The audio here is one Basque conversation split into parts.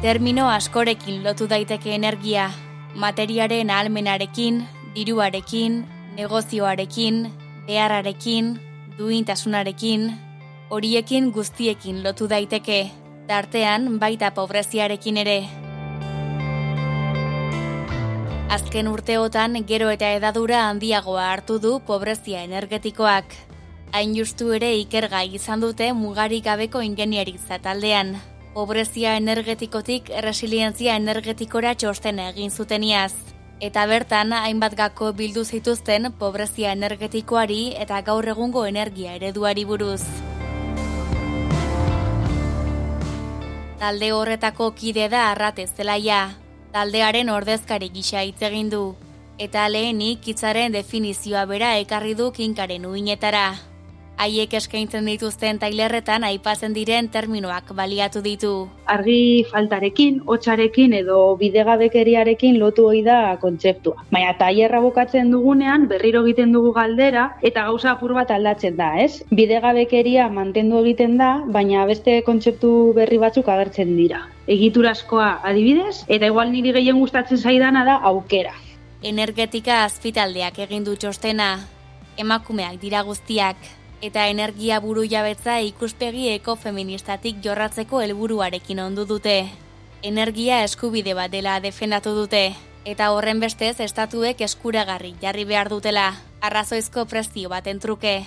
Termino askorekin lotu daiteke energia, materiaren ahalmenarekin, diruarekin, negozioarekin, beharrarekin, duintasunarekin, horiekin guztiekin lotu daiteke, tartean baita pobreziarekin ere. Azken urteotan gero eta edadura handiagoa hartu du pobrezia energetikoak. Hain justu ere ikergai izan dute mugarik gabeko ingenieritza taldean. Pobrezia energetikotik resilientzia energetikora txosten egin zuteniaz. Eta bertan, hainbat gako bildu zituzten pobrezia energetikoari eta gaur egungo energia ereduari buruz. Talde horretako kide da arrate zelaia, taldearen ordezkari gisa hitz egin du, eta lehenik hitzaren definizioa bera ekarri du kinkaren uinetara haiek eskaintzen dituzten tailerretan aipatzen diren terminoak baliatu ditu. Argi faltarekin, hotxarekin edo bidegabekeriarekin lotu hoi da kontzeptua. Baina tailerra bukatzen dugunean berriro egiten dugu galdera eta gauza apur bat aldatzen da, ez? Bidegabekeria mantendu egiten da, baina beste kontzeptu berri batzuk agertzen dira. Egiturazkoa adibidez, eta igual niri gehien gustatzen zaidana da aukera. Energetika azpitaldeak egin du txostena, emakumeak dira guztiak, eta energia buru jabetza ikuspegi ekofeministatik jorratzeko helburuarekin ondu dute. Energia eskubide bat dela defendatu dute, eta horren bestez estatuek eskuragarri jarri behar dutela, arrazoizko prezio bat entruke.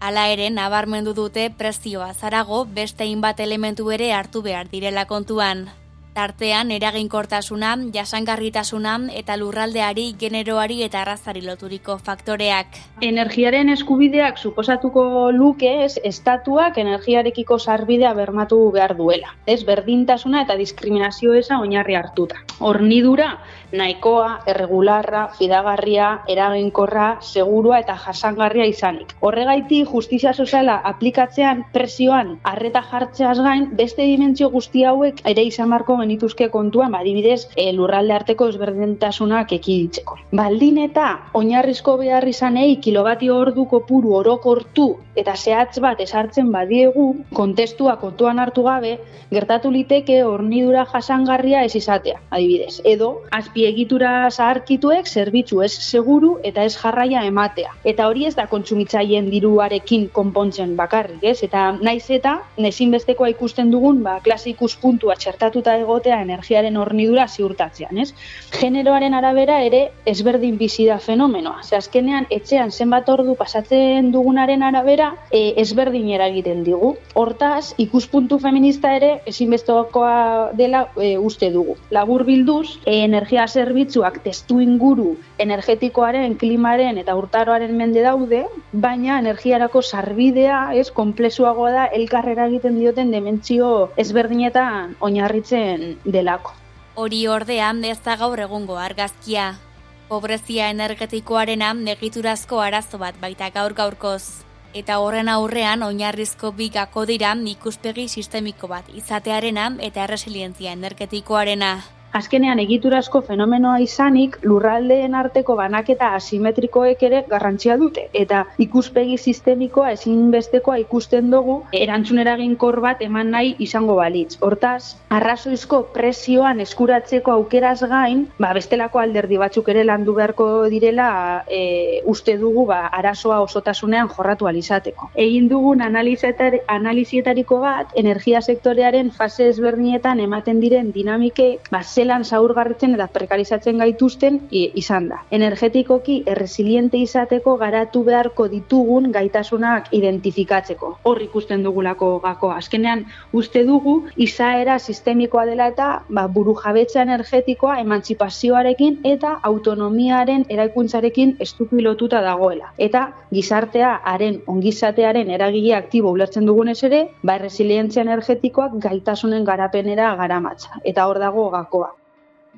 Hala ere, nabarmendu dute prezioa zarago beste inbat elementu ere hartu behar direla kontuan tartean eraginkortasuna, jasangarritasuna eta lurraldeari, generoari eta arrazari loturiko faktoreak. Energiaren eskubideak suposatuko luke ez estatuak energiarekiko sarbidea bermatu behar duela. Ez berdintasuna eta diskriminazio eza oinarri hartuta. Hornidura nahikoa, erregularra, fidagarria, eraginkorra, segurua eta jasangarria izanik. Horregaiti justizia soziala aplikatzean presioan arreta jartzeaz gain beste dimentsio guzti hauek ere izan marko genituzke kontuan, adibidez, e, lurralde arteko ezberdintasunak ekiditzeko. Baldin eta oinarrizko behar izanei kilobatio ordu kopuru orokortu eta zehatz bat esartzen badiegu, kontestua kontuan hartu gabe, gertatu liteke hornidura jasangarria ez izatea, adibidez. Edo, azpiegitura zaharkituek zerbitzu ez seguru eta ez jarraia ematea. Eta hori ez da kontsumitzaien diruarekin konpontzen bakarrik, ez? Eta naiz eta, nezinbestekoa ikusten dugun, ba, klasikus puntua txertatuta egotea energiaren hornidura ziurtatzean, ez? Generoaren arabera ere ezberdin bizi da fenomenoa. Ze azkenean etxean zenbat ordu pasatzen dugunaren arabera e, ezberdin eragiten digu. Hortaz, ikuspuntu feminista ere ezinbestekoa dela e, uste dugu. Labur bilduz, e, energia zerbitzuak testu inguru energetikoaren, klimaren eta urtaroaren mende daude, baina energiarako sarbidea, ez, komplezuagoa da elkarrera egiten dioten dementzio ezberdinetan oinarritzen delako. Hori ordean ez da gaur egungo argazkia. Pobrezia energetikoarena negiturazko arazo bat baita gaur gaurkoz. Eta horren aurrean oinarrizko bigako dira ikuspegi sistemiko bat izatearena eta resilientzia energetikoarena. Azkenean egiturazko fenomenoa izanik lurraldeen arteko banaketa asimetrikoek ere garrantzia dute eta ikuspegi sistemikoa ezinbestekoa ikusten dugu erantzun eraginkor bat eman nahi izango balitz. Hortaz, arrazoizko presioan eskuratzeko aukeraz gain, ba bestelako alderdi batzuk ere landu beharko direla e, uste dugu ba arazoa osotasunean jorratu alizateko. Egin dugun analizietariko bat energia sektorearen fase ezberdinetan ematen diren dinamikek ba zelan zaurgarritzen eta prekarizatzen gaituzten izan da. Energetikoki erresiliente izateko garatu beharko ditugun gaitasunak identifikatzeko. Hor ikusten dugulako gako. Azkenean uste dugu izaera sistemikoa dela eta ba, buru jabetza energetikoa emantzipazioarekin eta autonomiaren eraikuntzarekin estupi lotuta dagoela. Eta gizartea haren ongizatearen eragile aktibo ulertzen dugunez ere, ba, resilientzia energetikoak gaitasunen garapenera garamatza. Eta hor dago gakoa.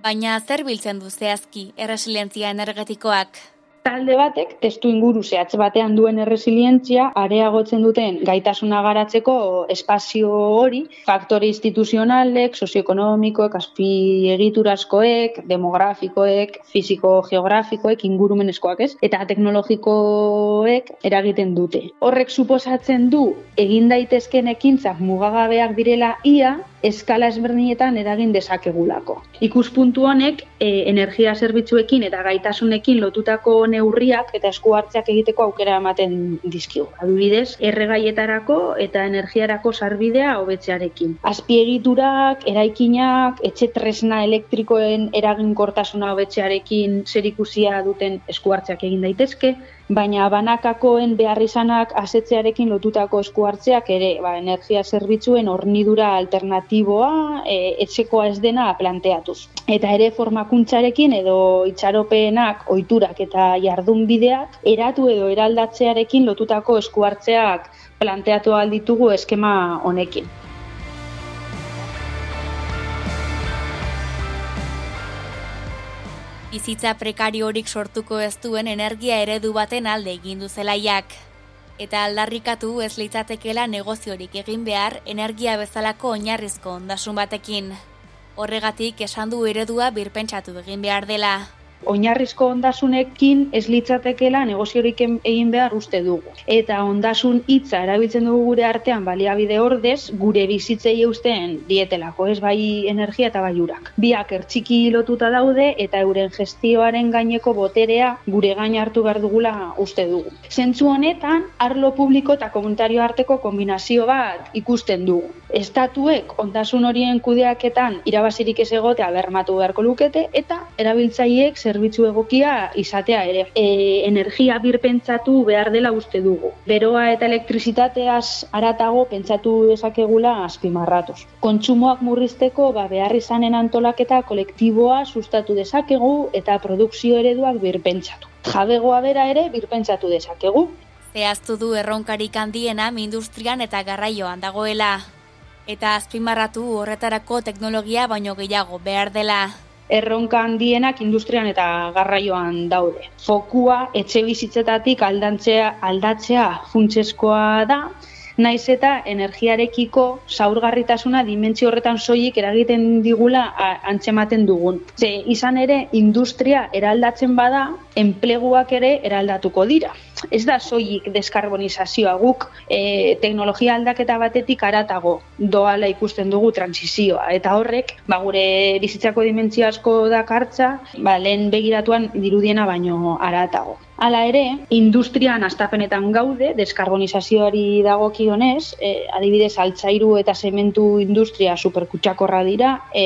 Baina zer biltzen du zehazki erresilientzia energetikoak? Talde batek testu inguru zehatz batean duen erresilientzia areagotzen duten gaitasuna garatzeko espazio hori, faktore instituzionalek, sozioekonomikoek, azpi egiturazkoek, demografikoek, fisiko-geografikoek, ingurumenezkoak ez, eta teknologikoek eragiten dute. Horrek suposatzen du egin daitezken ekintzak mugagabeak direla ia, eskala ezberdinetan eragin dezakegulako. Ikuspuntu honek e, energia zerbitzuekin eta gaitasunekin lotutako neurriak eta esku hartzeak egiteko aukera ematen dizkigu. Adibidez, erregaietarako eta energiarako sarbidea hobetzearekin. Azpiegiturak, eraikinak, etxe tresna elektrikoen eraginkortasuna hobetzearekin zerikusia duten esku hartzeak egin daitezke, baina banakakoen behar izanak asetzearekin lotutako esku hartzeak ere ba, energia zerbitzuen hornidura alternatiboa e, etxekoa ez dena planteatuz. Eta ere formakuntzarekin edo itxaropeenak, ohiturak eta jardunbideak eratu edo eraldatzearekin lotutako esku hartzeak planteatu alditugu eskema honekin. Bizitza prekariorik sortuko ez duen energia eredu baten alde egin du zelaiak. Eta aldarrikatu ez litzatekela negoziorik egin behar energia bezalako oinarrizko ondasun batekin. Horregatik esan du eredua birpentsatu egin behar dela oinarrizko ondasunekin ez litzatekela negoziorik egin behar uste dugu. Eta ondasun hitza erabiltzen dugu gure artean baliabide ordez, gure bizitzei eusten dietelako, ez bai energia eta bai urak. Biak ertxiki lotuta daude eta euren gestioaren gaineko boterea gure gain hartu behar dugula uste dugu. Zentzu honetan, arlo publiko eta komunitario arteko kombinazio bat ikusten dugu. Estatuek ondasun horien kudeaketan irabazirik ez egotea bermatu beharko lukete eta erabiltzaileek zerbitzu egokia izatea ere. E, energia bir pentsatu behar dela uste dugu. Beroa eta elektrizitateaz aratago pentsatu dezakegula azpimarratuz. Kontsumoak murrizteko ba, behar izanen antolaketa kolektiboa sustatu dezakegu eta produkzio ereduak bir pentsatu. Jabegoa bera ere bir pentsatu dezakegu. Zehaztu du erronkarik handiena industrian eta garraioan dagoela. Eta azpimarratu horretarako teknologia baino gehiago behar dela erronka handienak industrian eta garraioan daude. Fokua etxe bizitzetatik aldantzea aldatzea funtseskoa da, naiz eta energiarekiko zaurgarritasuna dimentsio horretan soilik eragiten digula antzematen dugun. Ze izan ere industria eraldatzen bada, enpleguak ere eraldatuko dira ez da soilik deskarbonizazioa guk e, teknologia aldaketa batetik aratago doala ikusten dugu transizioa eta horrek ba, gure bizitzako dimentsio asko dakartza ba, lehen begiratuan dirudiena baino aratago. Hala ere, industrian astapenetan gaude, deskarbonizazioari dagokionez, e, adibidez altzairu eta sementu industria superkutsakorra dira e,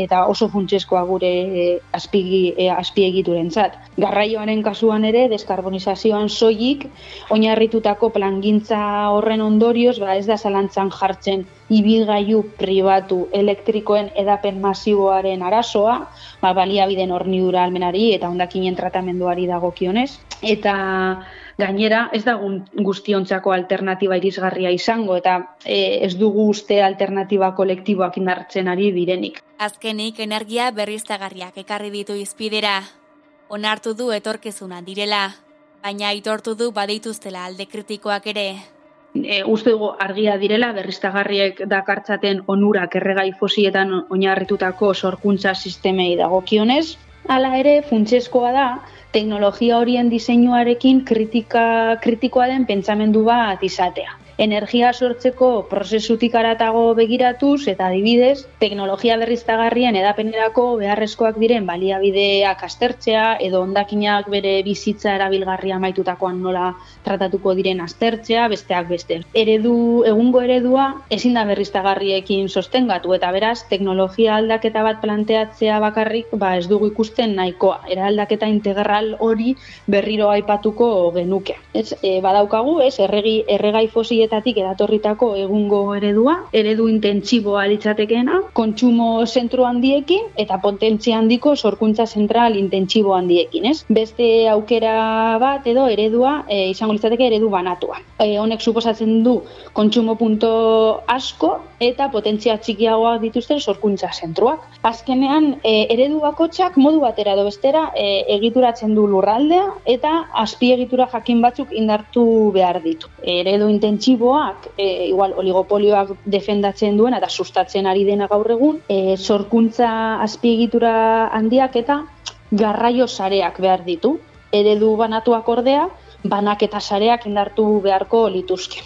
eta oso funtseskoa gure e, azpiegiturentzat. Garraioaren kasuan ere, deskarbonizazioan soilik oinarritutako plangintza horren ondorioz, ba ez da zalantzan jartzen ibilgailu pribatu elektrikoen edapen masiboaren arazoa, ba, baliabiden hornidura almenari eta ondakinen tratamenduari dagokionez. Eta gainera ez da guztiontzako alternatiba irisgarria izango eta e, ez dugu uste alternatiba kolektiboak indartzen ari direnik. Azkenik energia berriztagarriak ekarri ditu izpidera. Onartu du etorkezuna direla, baina aitortu du badituztela alde kritikoak ere. E, uste dugu argia direla berriztagarriek dakartzaten onurak erregai fosietan oinarritutako sorkuntza sistemei dagokionez. Hala ere, funtseskoa da, teknologia horien diseinuarekin kritika, kritikoa den pentsamendu bat izatea energia sortzeko prozesutik aratago begiratuz eta adibidez, teknologia berriztagarrien edapenerako beharrezkoak diren baliabideak aztertzea edo ondakinak bere bizitza erabilgarria maitutakoan nola tratatuko diren aztertzea, besteak beste. Eredu, egungo eredua ezin da berriztagarriekin sostengatu eta beraz, teknologia aldaketa bat planteatzea bakarrik ba ez dugu ikusten nahikoa. Era aldaketa integral hori berriro aipatuko genuke. Ez, e, badaukagu, ez, erregi, erregai fosi horietatik edatorritako egungo eredua, eredu intentsiboa litzatekeena, kontsumo zentru handiekin eta potentzia handiko sorkuntza zentral intentsibo handiekin, ez? Beste aukera bat edo eredua e, izango litzateke eredu banatua. E, honek suposatzen du kontsumo punto asko eta potentzia txikiagoak dituzten sorkuntza zentruak. Azkenean, e, eredu bakotxak modu batera edo bestera e, egituratzen du lurraldea eta azpiegitura jakin batzuk indartu behar ditu. Eredu intentsiboak, e, igual oligopolioak defendatzen duen eta sustatzen ari dena gaur egun, e, sorkuntza azpiegitura handiak eta garraio sareak behar ditu. Eredu banatuak ordea, banak eta sareak indartu beharko lituzke.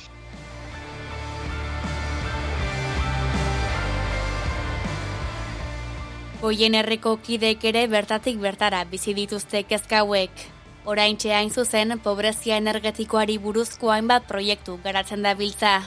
Goien erreko kidek ere bertatik bertara bizi dituzte kezkauek. Orain hain zuzen, pobrezia energetikoari buruzko hainbat proiektu garatzen da biltza.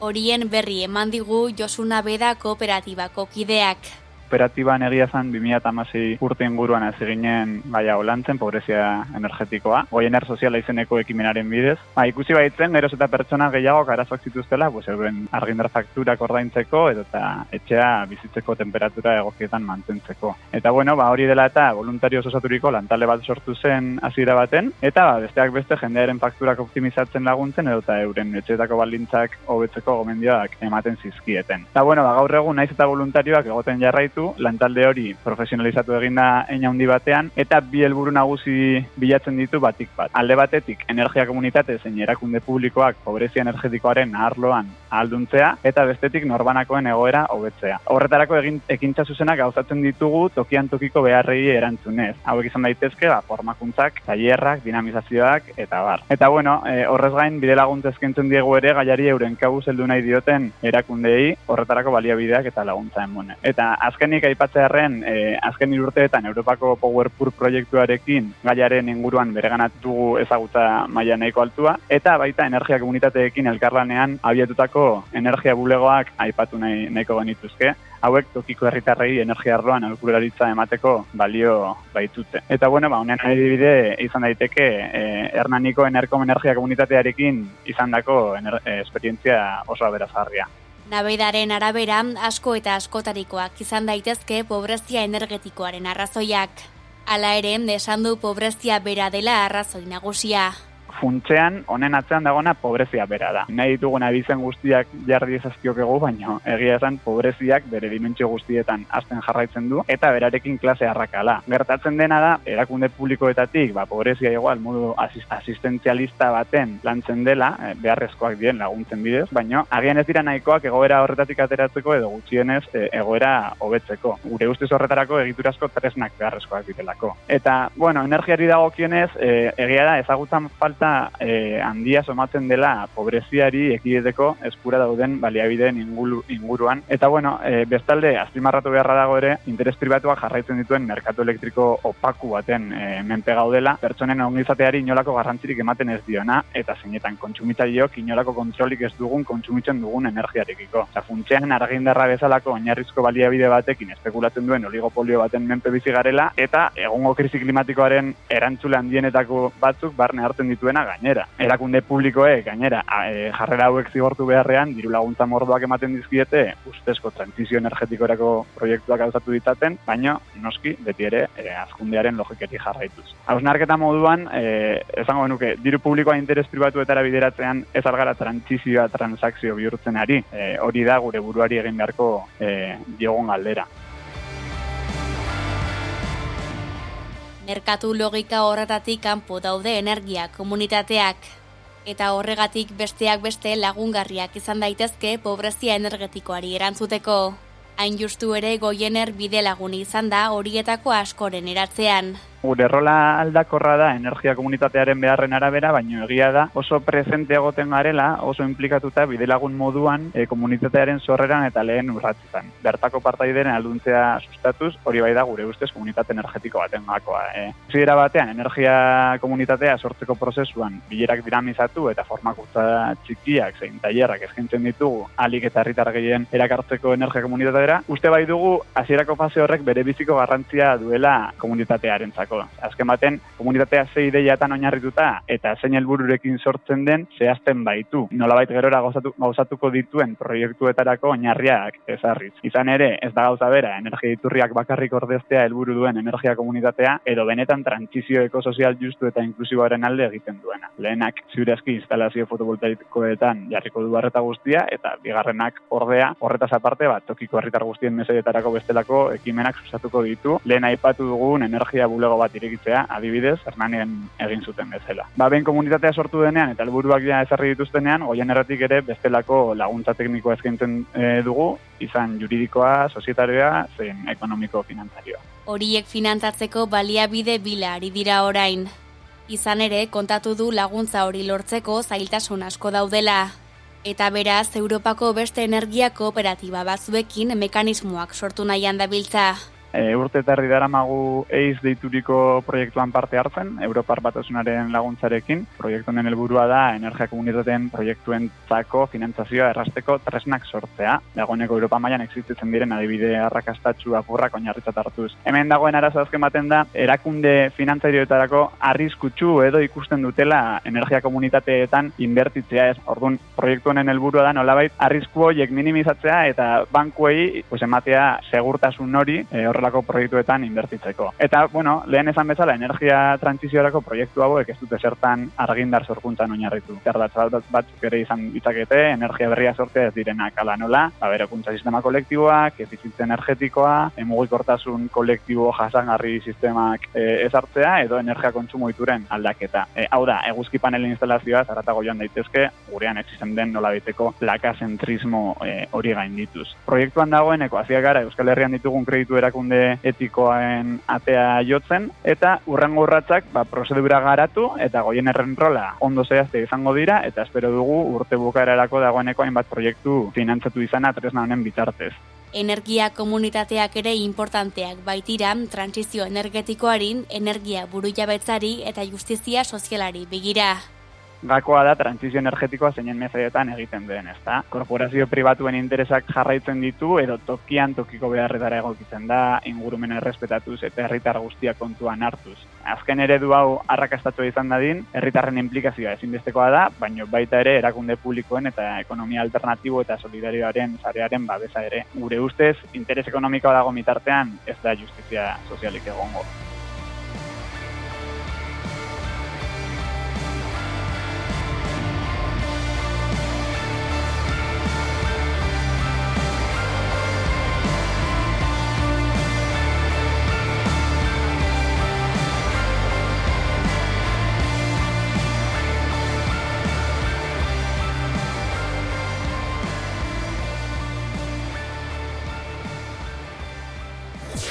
Horien berri eman digu Josuna Beda kooperatibako kideak kooperatiban egia zen 2016 urte inguruan ez eginen baia holantzen, pobrezia energetikoa, goiener soziala izeneko ekimenaren bidez. Ba, ikusi baitzen, geroz eta pertsona gehiago arazoak zituztela, pues, euren argindar fakturak ordaintzeko edo eta etxea bizitzeko temperatura egokietan mantentzeko. Eta bueno, ba, hori dela eta voluntario osaturiko lantale bat sortu zen hasiera baten, eta ba, besteak beste jendearen fakturak optimizatzen laguntzen edo eta euren etxeetako baldintzak hobetzeko gomendioak ematen zizkieten. Eta bueno, ba, gaur egun naiz eta voluntarioak egoten jarraitu, lantalde hori profesionalizatu eginda eina handi batean, eta bi helburu nagusi bilatzen ditu batik bat. Alde batetik, energia komunitate zein erakunde publikoak pobrezia energetikoaren arloan alduntzea, eta bestetik norbanakoen egoera hobetzea. Horretarako egin ekintza zuzenak gauzatzen ditugu tokian tokiko beharrei erantzunez. Hauek izan daitezke, ba, formakuntzak, tailerrak, dinamizazioak, eta bar. Eta bueno, e, horrez gain, bide laguntza eskentzen diegu ere, gaiari euren kabuz heldu nahi dioten erakundei, horretarako baliabideak eta laguntza emone. Eta azken azkenik aipatzearren e, azken urteetan Europako Powerpur proiektuarekin gaiaren inguruan bereganatugu ezagutza maila nahiko altua eta baita energia komunitateekin elkarlanean abiatutako energia bulegoak aipatu nahi nahiko genituzke hauek tokiko herritarrei energia arloan aurkularitza emateko balio baitute. Eta bueno, ba, honen adibide izan daiteke e, Hernaniko Enerkom Energia Komunitatearekin izandako ener, e, esperientzia oso aberazgarria. Nabeidaren arabera, asko eta askotarikoak izan daitezke pobrezia energetikoaren arrazoiak. Hala ere, esan du pobrezia bera dela arrazoi nagusia funtzean honen atzean dagona pobrezia bera da. Nahi ditugun abizen guztiak jarri ezazkiokegu, baina egia esan pobreziak bere dimentsio guztietan azten jarraitzen du, eta berarekin klase harrakala. Gertatzen dena da, erakunde publikoetatik, ba, pobrezia igual, modu asistentzialista baten lantzen dela, eh, beharrezkoak dien laguntzen bidez, baina agian ez dira nahikoak egoera horretatik ateratzeko edo gutxienez e, egoera hobetzeko. Gure ustez horretarako egiturazko tresnak beharrezkoak ditelako. Eta, bueno, energiari dagokionez, e, egia da, ezagutzen falta eta e, handia somatzen dela pobreziari ekideteko eskura dauden baliabideen inguruan. Eta bueno, e, bestalde, azpimarratu beharra dago ere, interes pribatuak jarraitzen dituen merkatu elektriko opaku baten e, menpe gaudela, pertsonen ongizateari inolako garrantzirik ematen ez diona, eta zeinetan kontsumitzaileok inolako kontrolik ez dugun kontsumitzen dugun energiarekiko. Eta funtzean argindarra bezalako oinarrizko baliabide batekin espekulatzen duen oligopolio baten menpe bizi garela, eta egungo krisi klimatikoaren erantzule handienetako batzuk barne hartzen dituen gainera. Erakunde publikoek gainera e, jarrera hauek zigortu beharrean diru laguntza mordoak ematen dizkiete ustezko transizio energetikorako proiektuak gauzatu ditaten, baina noski beti ere e, azkundearen logiketi jarraituz. Hausnarketa moduan, e, esango nuke, diru publikoa interes pribatuetara bideratzean ez algara transizioa transakzio bihurtzen ari, e, hori da gure buruari egin beharko e, diogon galdera. Merkatu logika horretatik kanpo daude energia komunitateak eta horregatik besteak beste lagungarriak izan daitezke pobrezia energetikoari erantzuteko. Hain justu ere goiener bide lagun izan da horietako askoren eratzean gure rola aldakorra da energia komunitatearen beharren arabera, baino egia da oso presente egoten garela, oso implikatuta bidelagun moduan e, komunitatearen sorreran eta lehen urratzetan. Bertako partaideren alduntzea sustatuz, hori bai da gure ustez komunitate energetiko baten gakoa. E. Zidera batean, energia komunitatea sortzeko prozesuan bilerak dinamizatu eta formakuntza txikiak zein tailerrak eskintzen ditugu alik eta herritar gehien erakartzeko energia komunitateera, uste bai dugu hasierako fase horrek bere biziko garrantzia duela komunitatearen zako asko. Azken baten, komunitatea ze ideiatan oinarrituta eta zein helbururekin sortzen den zehazten baitu. Nolabait gerora gauzatu, gauzatuko dituen proiektuetarako oinarriak ezarriz. Izan ere, ez da gauza bera, energia iturriak bakarrik ordeztea helburu duen energia komunitatea, edo benetan trantzizio ekosozial justu eta inklusiboaren alde egiten duena. Lehenak, ziurezki instalazio fotovoltaikoetan jarriko du barreta guztia, eta bigarrenak ordea, horretaz aparte, bat, tokiko herritar guztien mesedetarako bestelako ekimenak sustatuko ditu, lehen aipatu dugun energia bulego bat irekitzea, adibidez, Hernanien egin zuten bezala. Ba, ben komunitatea sortu denean, eta helburuak ja ezarri dituztenean, goien erratik ere bestelako laguntza teknikoa eskaintzen e, dugu, izan juridikoa, sozietarioa, zein ekonomiko finantzarioa. Horiek finantzatzeko baliabide bila ari dira orain. Izan ere, kontatu du laguntza hori lortzeko zailtasun asko daudela. Eta beraz, Europako beste energia kooperatiba batzuekin mekanismoak sortu nahian dabiltza e, urte eta herri dara magu eiz deituriko proiektuan parte hartzen, Europar batasunaren laguntzarekin. Proiektu honen helburua da energia komunitateen proiektuen zako finantzazioa errasteko tresnak sortzea. Dagoeneko Europa mailan existitzen diren adibide arrakastatxu apurrak oinarritzat hartuz. Hemen dagoen arazo azken baten da, erakunde finantzarioetarako arriskutsu edo ikusten dutela energia komunitateetan inbertitzea ez. Orduan, proiektu honen helburua da nolabait arrisku horiek minimizatzea eta bankuei pues, ematea segurtasun hori e, horrelako proiektuetan inbertitzeko. Eta, bueno, lehen esan bezala, energia transiziorako proiektu hauek ez dute zertan argindar sorkuntzan oinarritu. Zerdatz batzuk ere izan ditzakete, energia berria sortzea ez direnak ala nola, ba, berokuntza sistema kolektiboak, efizientzia energetikoa, emugikortasun kolektibo jasangarri sistemak e, ezartzea, edo energia kontsumo ituren aldaketa. E, hau da, eguzki panel instalazioa, zaratago joan daitezke, gurean existen den nola biteko plaka zentrismo e, hori gain dituz. Proiektuan dagoeneko, haziak gara, Euskal Herrian ditugun kreditu erakunde etikoen atea jotzen, eta urrengo urratzak ba, prozedura garatu eta goien erren rola ondo zehazte izango dira, eta espero dugu urte bukaerarako dagoeneko hainbat proiektu finantzatu izana tresna honen bitartez. Energia komunitateak ere importanteak baitira transizio energetikoarin, energia buru jabetzari eta justizia sozialari begira gakoa da transizio energetikoa zeinen mezedetan egiten den, ezta? Korporazio pribatuen interesak jarraitzen ditu edo tokian tokiko beharretara egokitzen da, ingurumen errespetatuz eta herritar guztia kontuan hartuz. Azken eredu hau arrakastatu izan dadin, herritarren implikazioa ezinbestekoa da, baino baita ere erakunde publikoen eta ekonomia alternatibo eta solidarioaren zarearen babesa ere. Gure ustez, interes ekonomikoa dago mitartean ez da justizia sozialik egongo.